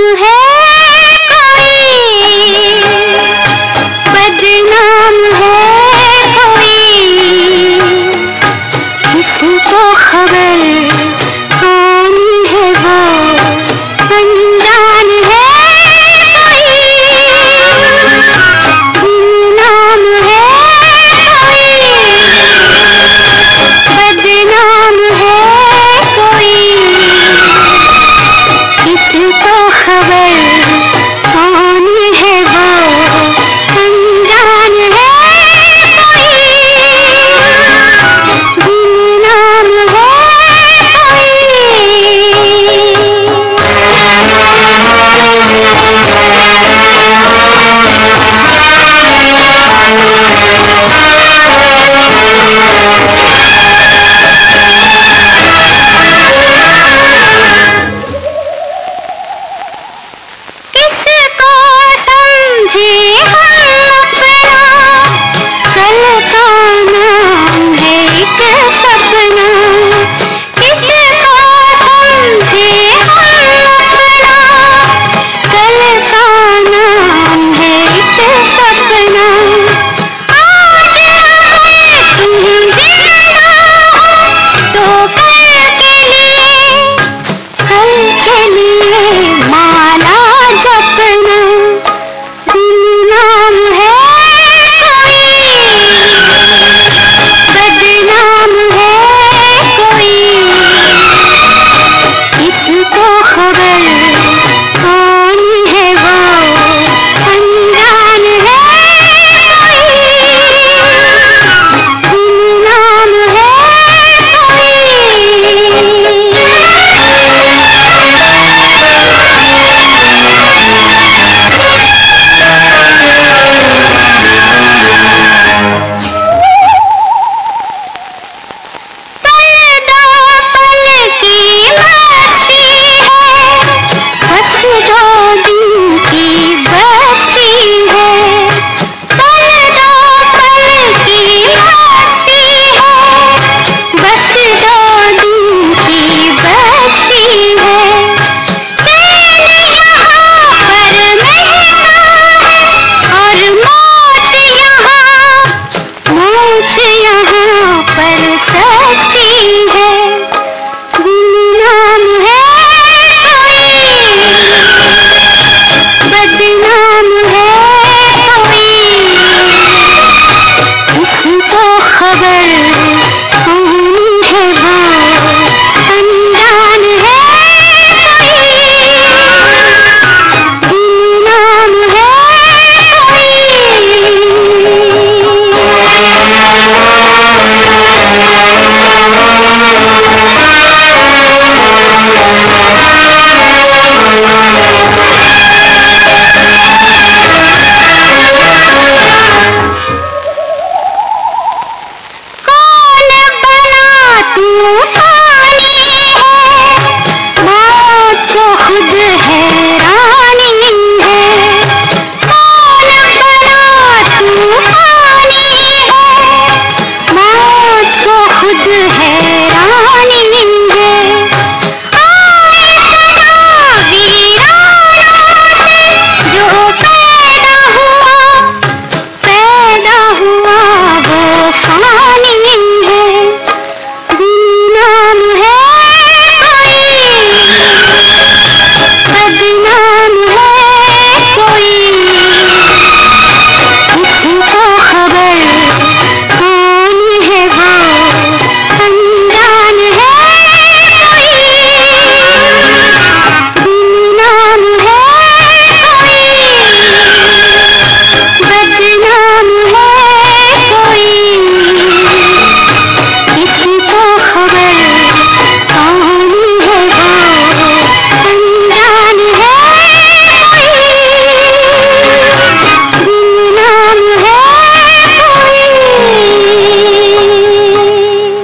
new hair.